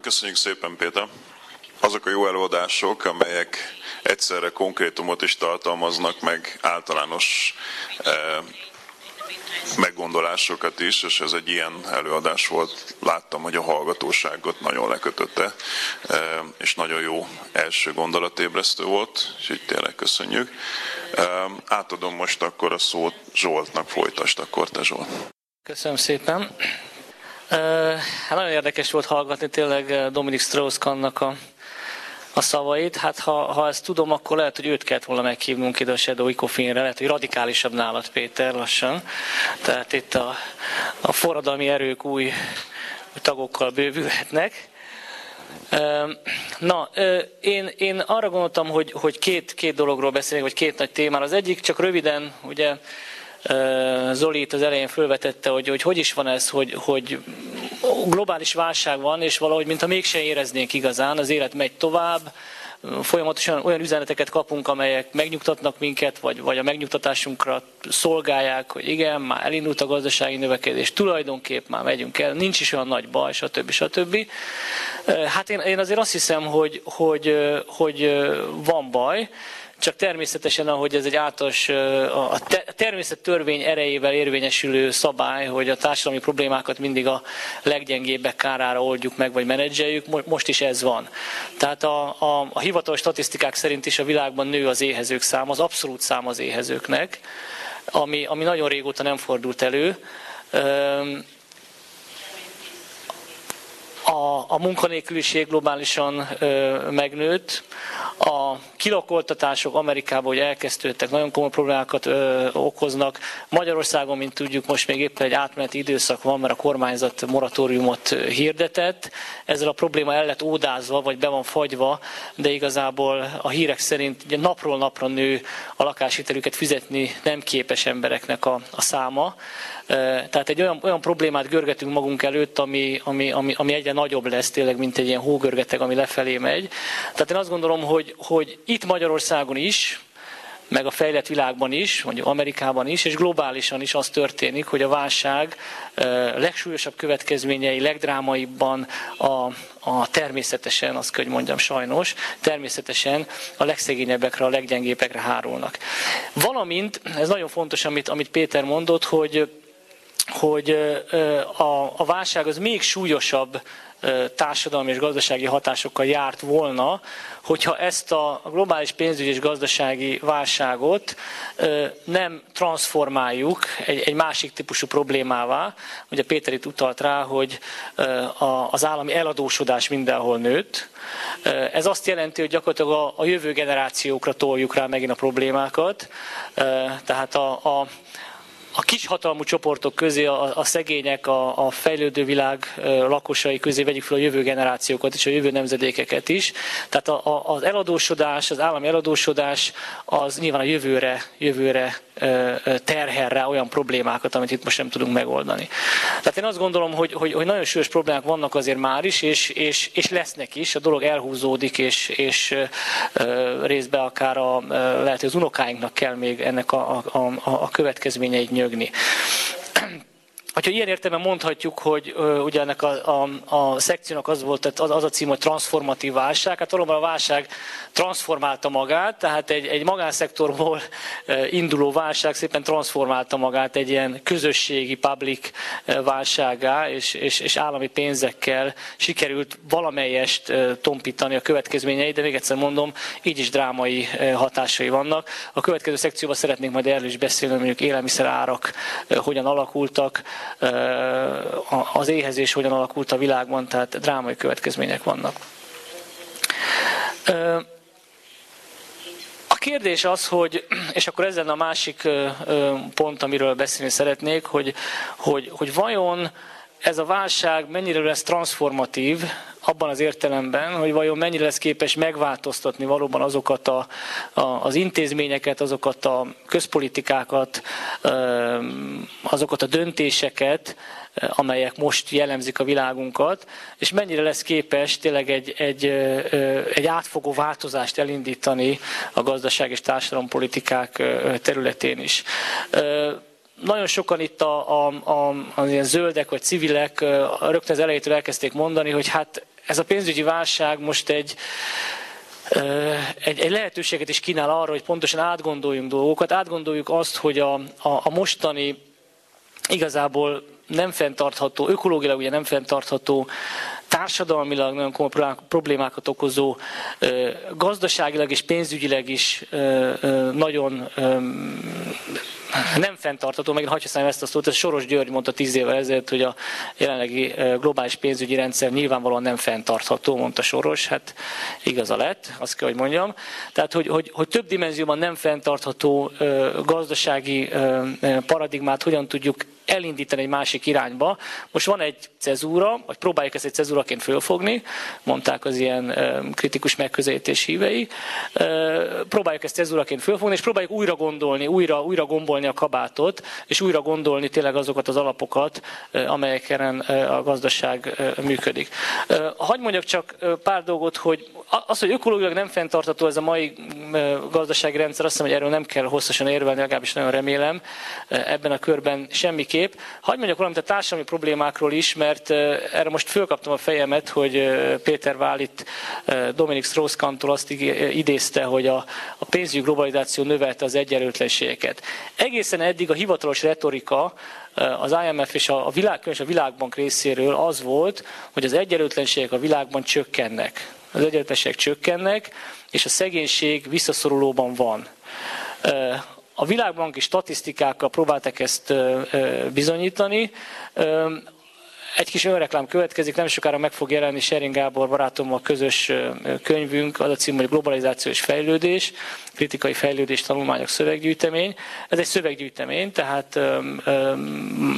Köszönjük szépen, Péter! Azok a jó előadások, amelyek egyszerre konkrétumot is tartalmaznak, meg általános eh, meggondolásokat is, és ez egy ilyen előadás volt. Láttam, hogy a hallgatóságot nagyon lekötötte, eh, és nagyon jó első gondolatébresztő volt, és így tényleg köszönjük. Eh, átadom most akkor a szót Zsoltnak, folytasd akkor te Zsolt. Köszönöm szépen. Hát nagyon érdekes volt hallgatni tényleg Dominik Strauss-Kannak a, a szavait. Hát ha, ha ezt tudom, akkor lehet, hogy őt kellett volna meghívnunk ide a Shadow Icofinre, lehet, hogy radikálisabb nálad Péter lassan. Tehát itt a, a forradalmi erők új tagokkal bővülhetnek. Na, én, én arra gondoltam, hogy, hogy két, két dologról beszélek, vagy két nagy témáról. Az egyik csak röviden, ugye Zoli itt az elején felvetette, hogy, hogy hogy is van ez, hogy, hogy globális válság van, és valahogy mintha mégsem éreznénk igazán, az élet megy tovább, folyamatosan olyan üzeneteket kapunk, amelyek megnyugtatnak minket, vagy, vagy a megnyugtatásunkra szolgálják, hogy igen, már elindult a gazdasági növekedés, tulajdonképp már megyünk el, nincs is olyan nagy baj, stb. stb. Hát én, én azért azt hiszem, hogy, hogy, hogy van baj, csak természetesen, ahogy ez egy általános, a természet törvény erejével érvényesülő szabály, hogy a társadalmi problémákat mindig a leggyengébbek kárára oldjuk meg, vagy menedzseljük, most is ez van. Tehát a, a, a hivatalos statisztikák szerint is a világban nő az éhezők száma, az abszolút szám az éhezőknek, ami, ami nagyon régóta nem fordult elő a, a munkanélküliség globálisan megnőtt, a kilakoltatások Amerikában, hogy elkezdődtek, nagyon komoly problémákat ö, okoznak. Magyarországon, mint tudjuk, most még éppen egy átmeneti időszak van, mert a kormányzat moratóriumot hirdetett. Ezzel a probléma el lett ódázva, vagy be van fagyva, de igazából a hírek szerint ugye napról napra nő a lakáshitelüket fizetni nem képes embereknek a, a száma. Tehát egy olyan, olyan problémát görgetünk magunk előtt, ami, ami, ami, ami egyre nagyobb lesz tényleg, mint egy ilyen hógörgeteg, ami lefelé megy. Tehát én azt gondolom, hogy, hogy itt Magyarországon is, meg a fejlett világban is, mondjuk Amerikában is, és globálisan is az történik, hogy a válság legsúlyosabb következményei, legdrámaibban a, a természetesen, azt kell, hogy mondjam sajnos, természetesen a legszegényebbekre, a leggyengébbekre hárulnak. Valamint, ez nagyon fontos, amit, amit Péter mondott, hogy hogy a, a válság az még súlyosabb társadalmi és gazdasági hatásokkal járt volna, hogyha ezt a globális pénzügyi és gazdasági válságot nem transformáljuk egy, másik típusú problémává. Ugye Péter itt utalt rá, hogy az állami eladósodás mindenhol nőtt. Ez azt jelenti, hogy gyakorlatilag a, a jövő generációkra toljuk rá megint a problémákat. Tehát a, a a kishatalmú csoportok közé, a, a szegények, a, a fejlődő világ lakosai közé vegyük fel a jövő generációkat és a jövő nemzedékeket is. Tehát a, a, az eladósodás, az állami eladósodás az nyilván a jövőre, jövőre terhel rá olyan problémákat, amit itt most nem tudunk megoldani. Tehát én azt gondolom, hogy, hogy, hogy nagyon súlyos problémák vannak azért már is, és, és, és lesznek is. A dolog elhúzódik, és, és részben akár a, lehet, hogy az unokáinknak kell még ennek a, a, a, a következményeit nyögni. Hogyha ilyen értelemben mondhatjuk, hogy ugye ennek a, a, a szekciónak az volt, az, az a cím, hogy transformatív válság. Hát valóban a válság transformálta magát, tehát egy, egy magánszektorból induló válság szépen transformálta magát egy ilyen közösségi, public válságá, és, és, és állami pénzekkel sikerült valamelyest tompítani a következményeit, de még egyszer mondom, így is drámai hatásai vannak. A következő szekcióban szeretnék majd erről is beszélni, mondjuk élelmiszerárak hogyan alakultak, az éhezés hogyan alakult a világban, tehát drámai következmények vannak. A kérdés az, hogy, és akkor ez lenne a másik pont, amiről beszélni szeretnék, hogy, hogy, hogy vajon ez a válság mennyire lesz transformatív abban az értelemben, hogy vajon mennyire lesz képes megváltoztatni valóban azokat a, a, az intézményeket, azokat a közpolitikákat, azokat a döntéseket, amelyek most jellemzik a világunkat, és mennyire lesz képes tényleg egy, egy, egy átfogó változást elindítani a gazdaság és társadalompolitikák területén is nagyon sokan itt a, a, a, a ilyen zöldek vagy civilek rögtön az elejétől elkezdték mondani, hogy hát ez a pénzügyi válság most egy, egy, egy lehetőséget is kínál arra, hogy pontosan átgondoljunk dolgokat, átgondoljuk azt, hogy a, a, a mostani igazából nem fenntartható, ökológiailag ugye nem fenntartható, társadalmilag nagyon komoly problémákat okozó, gazdaságilag és pénzügyileg is nagyon nem fenntartható, meg hagyj használjam ezt a szót, ez Soros György mondta tíz évvel ezelőtt, hogy a jelenlegi globális pénzügyi rendszer nyilvánvalóan nem fenntartható, mondta Soros, hát igaza lett, azt kell, hogy mondjam. Tehát, hogy, hogy, hogy több dimenzióban nem fenntartható gazdasági paradigmát hogyan tudjuk elindítani egy másik irányba. Most van egy cezúra, vagy próbáljuk ezt egy cezúraként fölfogni, mondták az ilyen kritikus megközelítés hívei. Próbáljuk ezt cezúraként fölfogni, és próbáljuk újra gondolni, újra, újra gombolni a kabátot, és újra gondolni tényleg azokat az alapokat, amelyeken a gazdaság működik. Hagy mondjak csak pár dolgot, hogy az, hogy ökológiailag nem fenntartató ez a mai gazdasági rendszer, azt hiszem, hogy erről nem kell hosszasan érvelni, legalábbis nagyon remélem ebben a körben semmiképp. Hagy mondjak valamit a társadalmi problémákról is, mert erre most fölkaptam a fejemet, hogy Péter Válit Dominik Strauss-Kahntól azt idézte, hogy a pénzügyi globalizáció növelte az egyenlőtlenségeket. Egészen eddig a hivatalos retorika az IMF és a, világ, a világbank részéről az volt, hogy az egyenlőtlenségek a világban csökkennek az egyenletesek csökkennek, és a szegénység visszaszorulóban van. A világbanki statisztikákkal próbáltak ezt bizonyítani. Egy kis önreklám következik, nem sokára meg fog jelenni Sering Gábor barátommal közös könyvünk, az a cím, hogy Globalizáció és fejlődés, kritikai fejlődés tanulmányok szöveggyűjtemény. Ez egy szöveggyűjtemény, tehát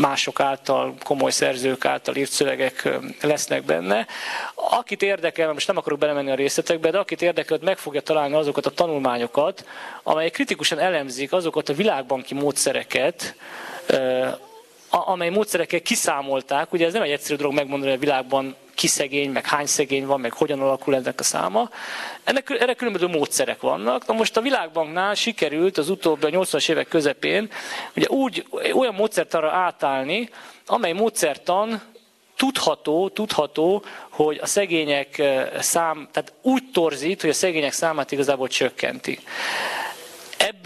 mások által, komoly szerzők által írt szövegek lesznek benne. Akit érdekel, most nem akarok belemenni a részletekbe, de akit érdekel, meg fogja találni azokat a tanulmányokat, amelyek kritikusan elemzik azokat a világbanki módszereket, amely módszerekkel kiszámolták, ugye ez nem egy egyszerű dolog megmondani, a világban ki szegény, meg hány szegény van, meg hogyan alakul ennek a száma. Ennek, erre különböző módszerek vannak. Na most a Világbanknál sikerült az utóbbi a 80-as évek közepén ugye úgy, olyan módszertanra átállni, amely módszertan tudható, tudható, hogy a szegények eh, szám, tehát úgy torzít, hogy a szegények számát igazából csökkenti.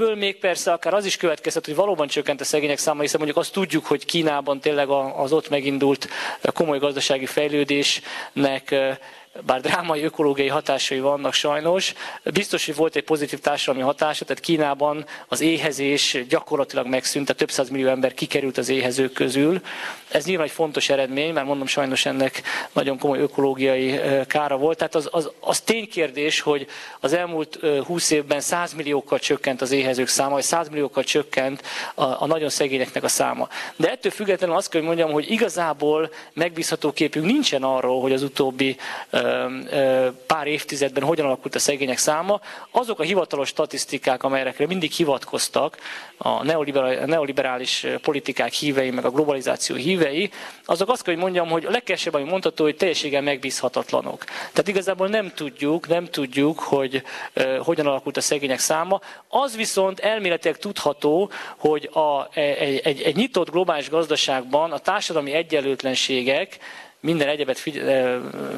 Ebből még persze akár az is következhet, hogy valóban csökkent a szegények száma, hiszen mondjuk azt tudjuk, hogy Kínában tényleg az ott megindult komoly gazdasági fejlődésnek bár drámai ökológiai hatásai vannak sajnos, biztos, hogy volt egy pozitív társadalmi hatása, tehát Kínában az éhezés gyakorlatilag megszűnt, tehát több száz millió ember kikerült az éhezők közül. Ez nyilván egy fontos eredmény, mert mondom sajnos ennek nagyon komoly ökológiai kára volt. Tehát az, az, az ténykérdés, hogy az elmúlt 20 évben 100 milliókkal csökkent az éhezők száma, vagy 100 milliókkal csökkent a, a nagyon szegényeknek a száma. De ettől függetlenül azt kell, hogy mondjam, hogy igazából megbízható képünk nincsen arról, hogy az utóbbi pár évtizedben hogyan alakult a szegények száma, azok a hivatalos statisztikák, amelyekre mindig hivatkoztak, a neoliberális politikák hívei, meg a globalizáció hívei, azok azt kell, hogy mondjam, hogy a legkevesebb, ami mondható, hogy teljességgel megbízhatatlanok. Tehát igazából nem tudjuk, nem tudjuk, hogy hogyan alakult a szegények száma. Az viszont elméletileg tudható, hogy a, egy, egy, egy nyitott globális gazdaságban a társadalmi egyenlőtlenségek minden egyebet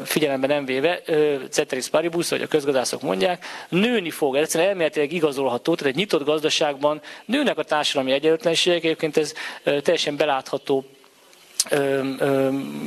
figyelembe nem véve, ceteris paribus, vagy a közgazdászok mondják, nőni fog. Ez egyszerűen elméletileg igazolható, tehát egy nyitott gazdaságban nőnek a társadalmi egyenlőtlenségek, egyébként ez teljesen belátható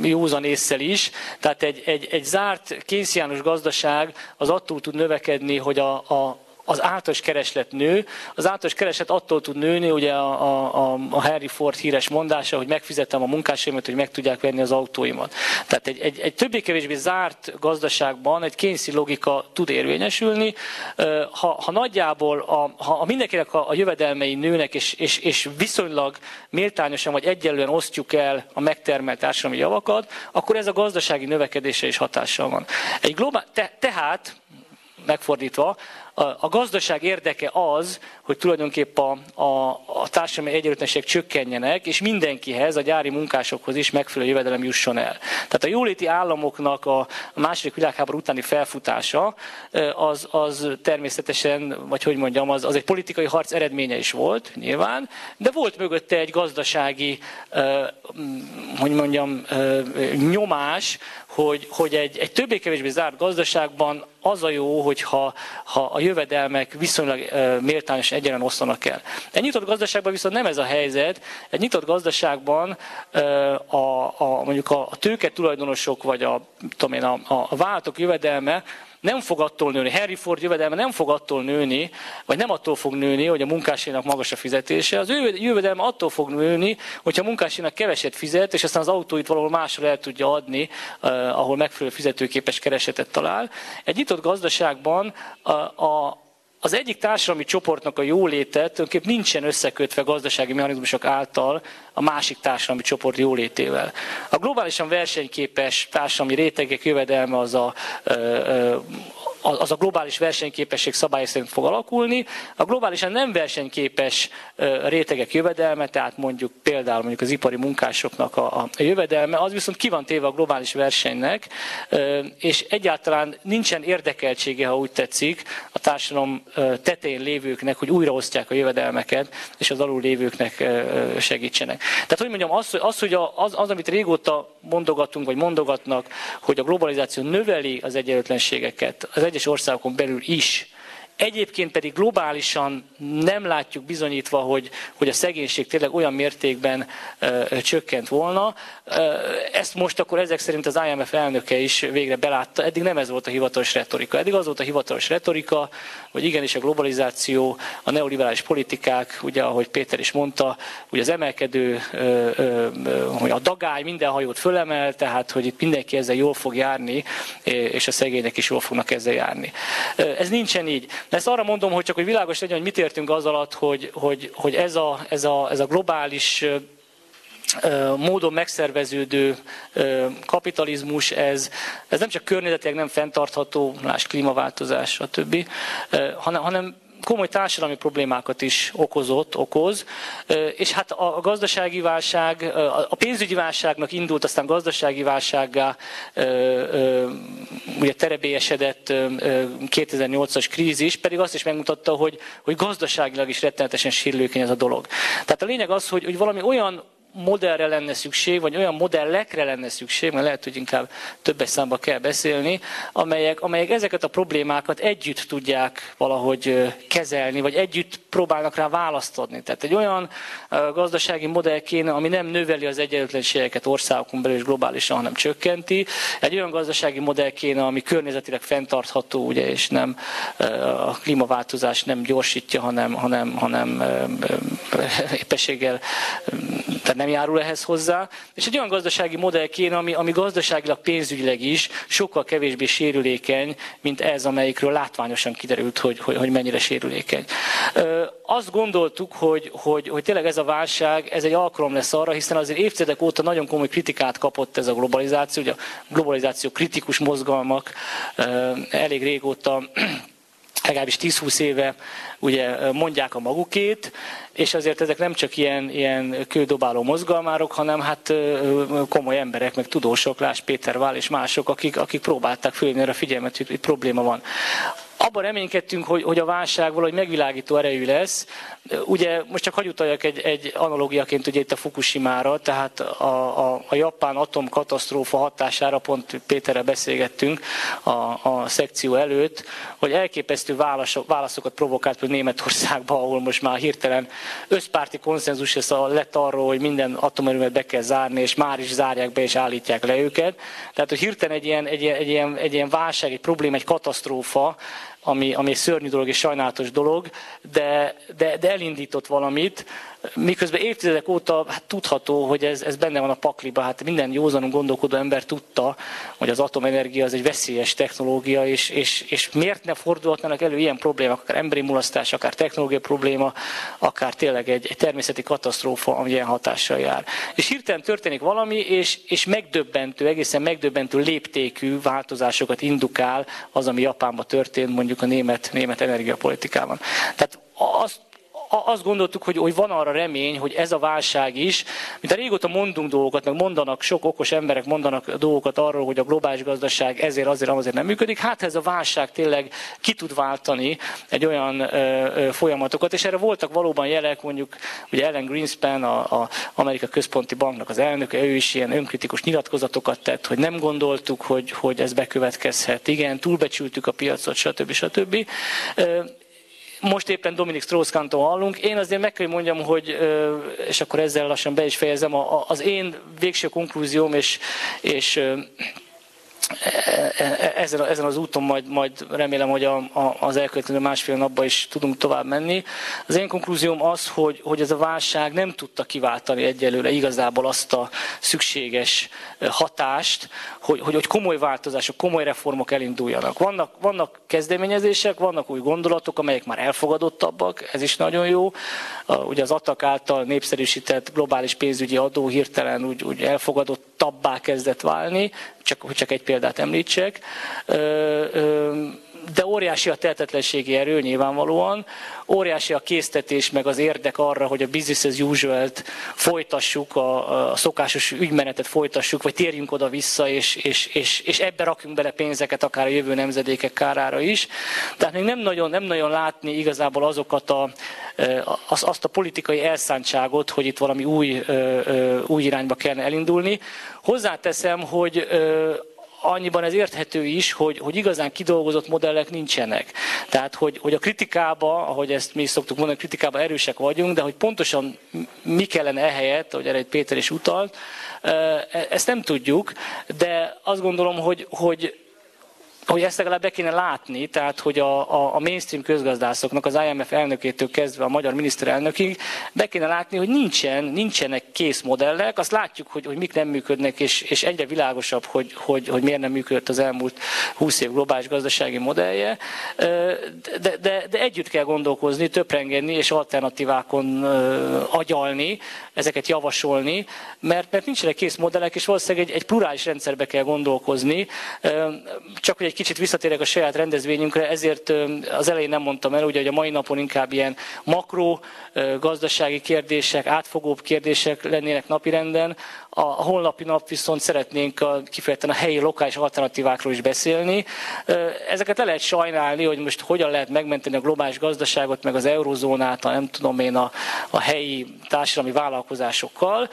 józan észsel is. Tehát egy, egy, egy zárt kénsziánus gazdaság az attól tud növekedni, hogy a, a, az általános kereslet nő. Az általános kereslet attól tud nőni, ugye a, a, a Harry Ford híres mondása, hogy megfizettem a munkásaimat, hogy meg tudják venni az autóimat. Tehát egy, egy, egy többé-kevésbé zárt gazdaságban egy kényszi logika tud érvényesülni. Ha, ha nagyjából a, ha mindenkinek a, a jövedelmei nőnek, és, és, és viszonylag méltányosan vagy egyenlően osztjuk el a megtermelt társadalmi javakat, akkor ez a gazdasági növekedése is hatással van. Egy globál, te, tehát megfordítva, a gazdaság érdeke az, hogy tulajdonképpen a, a, a társadalmi egyenlőtlenségek csökkenjenek, és mindenkihez, a gyári munkásokhoz is megfelelő jövedelem jusson el. Tehát a jóléti államoknak a második világháború utáni felfutása az, az természetesen, vagy hogy mondjam, az, az egy politikai harc eredménye is volt, nyilván, de volt mögötte egy gazdasági, hogy mondjam, nyomás, hogy, hogy egy, egy többé-kevésbé zárt gazdaságban az a jó, hogyha ha a jövedelmek viszonylag méltányos egyenlen osztanak el. Egy nyitott gazdaságban viszont nem ez a helyzet. Egy nyitott gazdaságban a, a, mondjuk a tőke tulajdonosok vagy a, tudom én, a, a váltok jövedelme nem fog attól nőni, Harry Ford jövedelme nem fog attól nőni, vagy nem attól fog nőni, hogy a munkásénak magas a fizetése. Az ő jövedelme attól fog nőni, hogyha a munkásénak keveset fizet, és aztán az autóit valahol másra el tudja adni, ahol megfelelő fizetőképes keresetet talál. Egy nyitott gazdaságban a, a az egyik társadalmi csoportnak a jóléte tulajdonképpen nincsen összekötve gazdasági mechanizmusok által a másik társadalmi csoport jólétével. A globálisan versenyképes társadalmi rétegek jövedelme az a, az a globális versenyképesség szabály szerint fog alakulni. A globálisan nem versenyképes rétegek jövedelme, tehát mondjuk például mondjuk az ipari munkásoknak a, a jövedelme, az viszont ki van téve a globális versenynek, és egyáltalán nincsen érdekeltsége, ha úgy tetszik, a társadalom tetején lévőknek, hogy újraosztják a jövedelmeket, és az alul lévőknek segítsenek. Tehát, hogy mondjam, az, az, hogy az, az, amit régóta mondogatunk, vagy mondogatnak, hogy a globalizáció növeli az egyenlőtlenségeket az egyes országokon belül is, Egyébként pedig globálisan nem látjuk bizonyítva, hogy, hogy a szegénység tényleg olyan mértékben ö, csökkent volna. Ö, ezt most akkor ezek szerint az IMF elnöke is végre belátta. Eddig nem ez volt a hivatalos retorika. Eddig az volt a hivatalos retorika, hogy igenis a globalizáció, a neoliberális politikák, ugye ahogy Péter is mondta, ugye az emelkedő, ö, ö, hogy a dagály minden hajót fölemel, tehát hogy itt mindenki ezzel jól fog járni, és a szegények is jól fognak ezzel járni. Ez nincsen így. De ezt arra mondom, hogy csak hogy világos legyen, hogy mit értünk az alatt, hogy, hogy, hogy ez, a, ez, a, ez a globális módon megszerveződő kapitalizmus, ez, ez nem csak környezetileg nem fenntartható, más klímaváltozás, stb., hanem, hanem komoly társadalmi problémákat is okozott, okoz, és hát a gazdasági válság, a pénzügyi válságnak indult, aztán gazdasági válsággá ugye terebélyesedett 2008-as krízis, pedig azt is megmutatta, hogy, hogy gazdaságilag is rettenetesen sérülékeny ez a dolog. Tehát a lényeg az, hogy, hogy valami olyan modellre lenne szükség, vagy olyan modellekre lenne szükség, mert lehet, hogy inkább többes számba kell beszélni, amelyek, amelyek ezeket a problémákat együtt tudják valahogy kezelni, vagy együtt próbálnak rá választ adni. Tehát egy olyan gazdasági modell kéne, ami nem növeli az egyenlőtlenségeket országokon belül és globálisan, hanem csökkenti. Egy olyan gazdasági modell kéne, ami környezetileg fenntartható, ugye, és nem a klímaváltozás nem gyorsítja, hanem, hanem, hanem épességgel tehát nem járul ehhez hozzá. És egy olyan gazdasági modell kéne, ami, ami gazdaságilag, pénzügyileg is sokkal kevésbé sérülékeny, mint ez, amelyikről látványosan kiderült, hogy, hogy, hogy mennyire sérülékeny. Azt gondoltuk, hogy, hogy, hogy tényleg ez a válság, ez egy alkalom lesz arra, hiszen azért évtizedek óta nagyon komoly kritikát kapott ez a globalizáció, ugye a globalizáció kritikus mozgalmak elég régóta legalábbis 10-20 éve ugye mondják a magukét, és azért ezek nem csak ilyen, ilyen kődobáló mozgalmárok, hanem hát komoly emberek, meg tudósok, Lás Péter Vál és mások, akik, akik próbálták fölhívni a figyelmet, hogy itt probléma van abban reménykedtünk, hogy, hogy a válság valahogy megvilágító erejű lesz. Ugye most csak hagy egy, egy analógiaként ugye itt a Fukushima-ra, tehát a, a, a japán atomkatasztrófa hatására pont Péterrel beszélgettünk a, a szekció előtt, hogy elképesztő válaszok, válaszokat provokált például Németországban, ahol most már hirtelen összpárti konszenzus lett arról, hogy minden atomerőmet be kell zárni, és már is zárják be és állítják le őket. Tehát, hogy hirtelen egy ilyen, egy ilyen, egy ilyen, egy ilyen válság, egy probléma, egy katasztrófa, ami, ami szörnyű dolog és sajnálatos dolog, de, de, de elindított valamit, miközben évtizedek óta hát tudható, hogy ez, ez benne van a pakliba. Hát minden józanul gondolkodó ember tudta, hogy az atomenergia az egy veszélyes technológia, és, és, és miért ne fordulhatnának elő ilyen problémák, akár emberi mulasztás, akár technológiai probléma, akár tényleg egy, egy természeti katasztrófa, ami ilyen hatással jár. És hirtelen történik valami, és, és megdöbbentő, egészen megdöbbentő léptékű változásokat indukál az, ami Japánban történt, mondjuk a német, német energiapolitikában. Tehát azt azt gondoltuk, hogy, hogy van arra remény, hogy ez a válság is, mint a régóta mondunk dolgokat, meg mondanak, sok okos emberek mondanak dolgokat arról, hogy a globális gazdaság ezért, azért, azért nem működik. Hát ez a válság tényleg ki tud váltani egy olyan ö, ö, folyamatokat, és erre voltak valóban jelek, mondjuk ugye Ellen Greenspan, a, a Amerika Központi Banknak az elnöke, ő is ilyen önkritikus nyilatkozatokat tett, hogy nem gondoltuk, hogy, hogy ez bekövetkezhet. Igen, túlbecsültük a piacot, stb. stb most éppen Dominik strauss hallunk. Én azért meg kell mondjam, hogy, és akkor ezzel lassan be is fejezem, az én végső konklúzióm, és, és ezen, ezen az úton majd, majd remélem, hogy a, a, az elkövetkező másfél napban is tudunk tovább menni. Az én konklúzióm az, hogy, hogy ez a válság nem tudta kiváltani egyelőre igazából azt a szükséges hatást, hogy, hogy, hogy komoly változások, komoly reformok elinduljanak. Vannak, vannak kezdeményezések, vannak új gondolatok, amelyek már elfogadottabbak, ez is nagyon jó. Ugye az ATAK által népszerűsített globális pénzügyi adó hirtelen úgy, úgy elfogadottabbá kezdett válni, csak, csak egy példát említsek de óriási a tehetetlenségi erő nyilvánvalóan, óriási a késztetés meg az érdek arra, hogy a business as usual-t folytassuk, a, a szokásos ügymenetet folytassuk, vagy térjünk oda-vissza, és, és, és, és ebbe rakjunk bele pénzeket akár a jövő nemzedékek kárára is. Tehát még nem nagyon, nem nagyon látni igazából azokat a, az, azt a politikai elszántságot, hogy itt valami új, új irányba kellene elindulni. Hozzáteszem, hogy annyiban ez érthető is, hogy, hogy igazán kidolgozott modellek nincsenek. Tehát, hogy, hogy a kritikába, ahogy ezt mi is szoktuk mondani, kritikába erősek vagyunk, de hogy pontosan mi kellene ehelyett, ahogy erre egy Péter is utalt, e, ezt nem tudjuk, de azt gondolom, hogy, hogy hogy ezt legalább be kéne látni, tehát hogy a, a, a mainstream közgazdászoknak, az IMF elnökétől kezdve a magyar miniszterelnökig be kéne látni, hogy nincsen, nincsenek kész modellek, azt látjuk, hogy, hogy mik nem működnek, és, és egyre világosabb, hogy, hogy, hogy miért nem működött az elmúlt 20 év globális gazdasági modellje, de, de, de együtt kell gondolkozni, töprengeni és alternatívákon agyalni, ezeket javasolni, mert, mert nincsenek kész modellek, és valószínűleg egy, egy plurális rendszerbe kell gondolkozni, csak hogy egy kicsit visszatérek a saját rendezvényünkre, ezért az elején nem mondtam el, ugye, hogy a mai napon inkább ilyen makro gazdasági kérdések, átfogóbb kérdések lennének napirenden. A holnapi nap viszont szeretnénk a, kifejezetten a helyi lokális alternatívákról is beszélni. Ezeket le lehet sajnálni, hogy most hogyan lehet megmenteni a globális gazdaságot, meg az eurozónát, a nem tudom én, a, a helyi társadalmi vállalkozásokkal.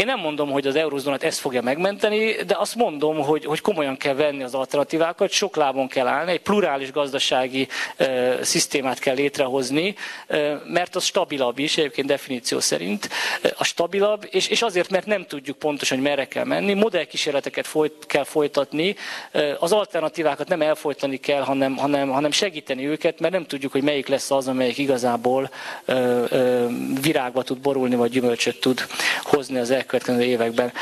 Én nem mondom, hogy az eurozónát ezt fogja megmenteni, de azt mondom, hogy, hogy komolyan kell venni az alternatívákat, sok lábon kell állni, egy plurális gazdasági e, szisztémát kell létrehozni, e, mert az stabilabb is, egyébként definíció szerint a stabilabb, és, és azért, mert nem tudjuk pontosan, hogy merre kell menni, modellkísérleteket folyt, kell folytatni, e, az alternatívákat nem elfolytani kell, hanem, hanem, hanem segíteni őket, mert nem tudjuk, hogy melyik lesz az, amelyik igazából e, e, virágba tud borulni, vagy gyümölcsöt tud hozni az elkövetkező években.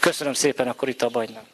Köszönöm szépen, akkor itt a nem.